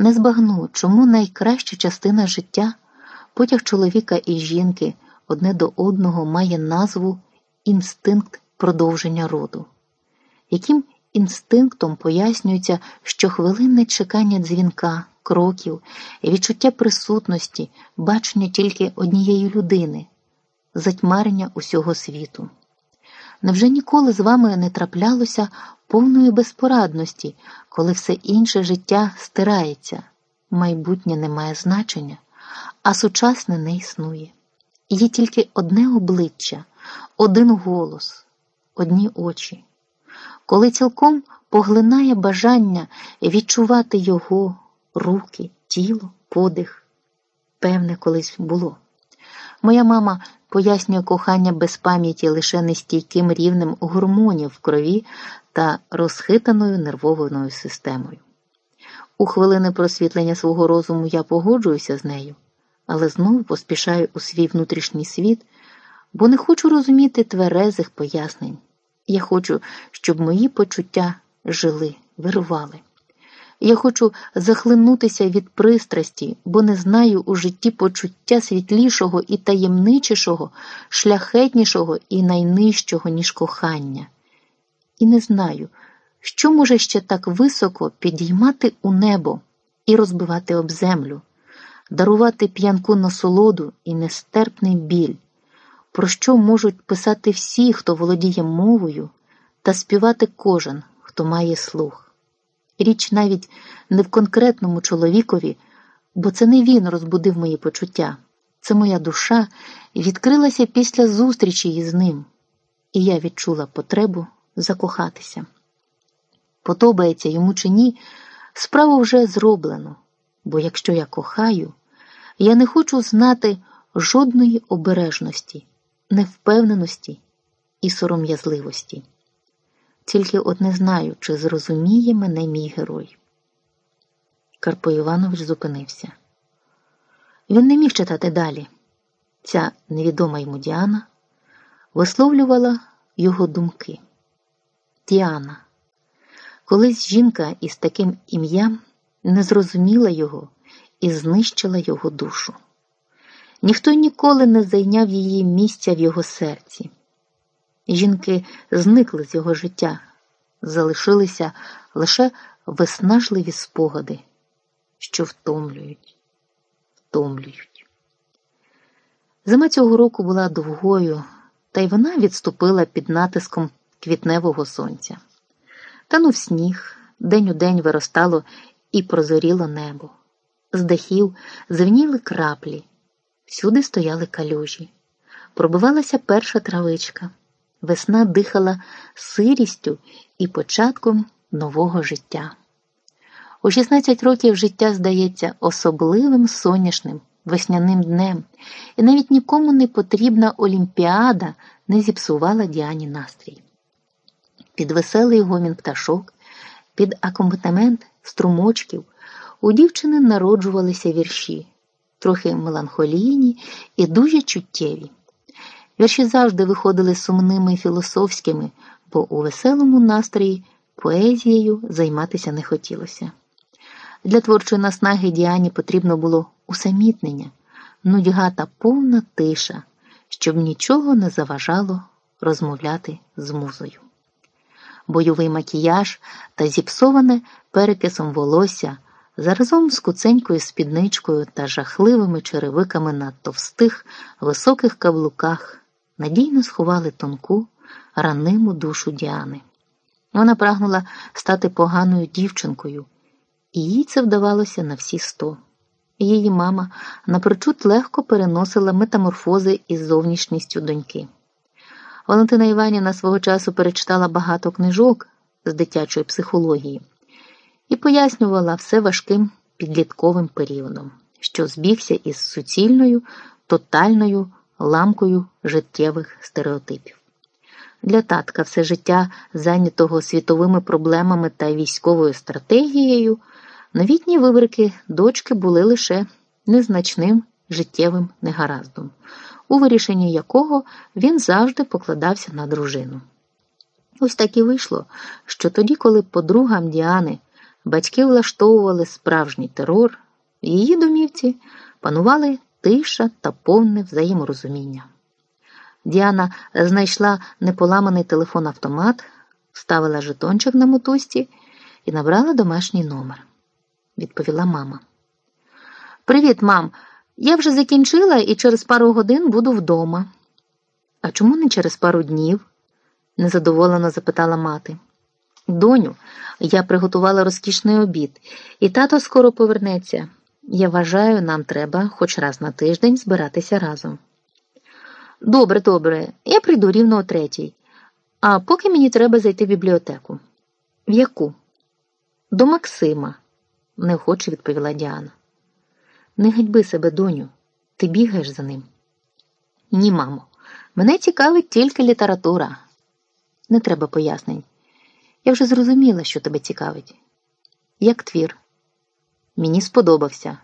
Не збагну, чому найкраща частина життя, потяг чоловіка і жінки одне до одного має назву інстинкт продовження роду, яким інстинктом пояснюється щохвилинне чекання дзвінка, кроків, відчуття присутності, бачення тільки однієї людини, затьмарення усього світу. Невже ніколи з вами не траплялося повної безпорадності, коли все інше життя стирається, майбутнє не має значення, а сучасне не існує? Є тільки одне обличчя, один голос, одні очі. Коли цілком поглинає бажання відчувати його руки, тіло, подих, певне, колись було. Моя мама пояснює кохання без пам'яті лише нестійким рівнем гормонів в крові та розхитаною нервованою системою. У хвилини просвітлення свого розуму я погоджуюся з нею, але знову поспішаю у свій внутрішній світ, бо не хочу розуміти тверезих пояснень. Я хочу, щоб мої почуття жили, вирували. Я хочу захлинутися від пристрасті, бо не знаю у житті почуття світлішого і таємничішого, шляхетнішого і найнижчого, ніж кохання. І не знаю, що може ще так високо підіймати у небо і розбивати об землю, дарувати п'янку насолоду і нестерпний біль, про що можуть писати всі, хто володіє мовою, та співати кожен, хто має слух. Річ навіть не в конкретному чоловікові, бо це не він розбудив мої почуття, це моя душа відкрилася після зустрічі із ним, і я відчула потребу закохатися. Подобається йому чи ні, справу вже зроблено, бо якщо я кохаю, я не хочу знати жодної обережності, невпевненості і сором'язливості. Тільки от не знаю, чи зрозуміє мене мій герой. Карпо Іванович зупинився. Він не міг читати далі. Ця невідома йому Діана висловлювала його думки. Діана, колись жінка із таким ім'ям не зрозуміла його і знищила його душу. Ніхто ніколи не зайняв її місця в його серці. Жінки зникли з його життя, залишилися лише виснажливі спогади, що втомлюють, втомлюють. Зима цього року була довгою, та й вона відступила під натиском квітневого сонця. Танув сніг, день у день виростало і прозоріло небо. З дахів звеніли краплі, всюди стояли калюжі, пробивалася перша травичка. Весна дихала сирістю і початком нового життя. У 16 років життя здається особливим сонячним весняним днем, і навіть нікому не потрібна олімпіада не зіпсувала Діані настрій. Під веселий гомін пташок, під акомпанемент струмочків у дівчини народжувалися вірші, трохи меланхолійні і дуже чуттєві. Вірші завжди виходили сумними і філософськими, бо у веселому настрої поезією займатися не хотілося. Для творчої наснаги Діані потрібно було усамітнення, нудьга та повна тиша, щоб нічого не заважало розмовляти з музою. Бойовий макіяж та зіпсоване перекисом волосся заразом з куценькою спідничкою та жахливими черевиками на товстих високих каблуках надійно сховали тонку, раниму душу Діани. Вона прагнула стати поганою дівчинкою, і їй це вдавалося на всі сто. Її мама напрочуд легко переносила метаморфози із зовнішністю доньки. Валентина Іванівна свого часу перечитала багато книжок з дитячої психології і пояснювала все важким підлітковим періодом, що збігся із суцільною, тотальною ламкою життєвих стереотипів. Для татка все життя, зайнятого світовими проблемами та військовою стратегією, новітні вибрики дочки були лише незначним життєвим негараздом, у вирішенні якого він завжди покладався на дружину. Ось так і вийшло, що тоді, коли подругам Діани Батьки влаштовували справжній терор, в її домівці панували тиша та повне взаєморозуміння. Діана знайшла неполаманий телефон-автомат, вставила жетончик на мотузці і набрала домашній номер. Відповіла мама. Привіт, мам. Я вже закінчила і через пару годин буду вдома. А чому не через пару днів? незадоволено запитала мати. Доню, я приготувала розкішний обід, і тато скоро повернеться. Я вважаю, нам треба хоч раз на тиждень збиратися разом. Добре, добре, я прийду рівно о третій. А поки мені треба зайти в бібліотеку. В яку? До Максима, неохоче відповіла Діана. Не ганьби себе, доню, ти бігаєш за ним. Ні, мамо, мене цікавить тільки література. Не треба пояснень. Я вже зрозуміла, що тебе цікавить. Як твір? Мені сподобався.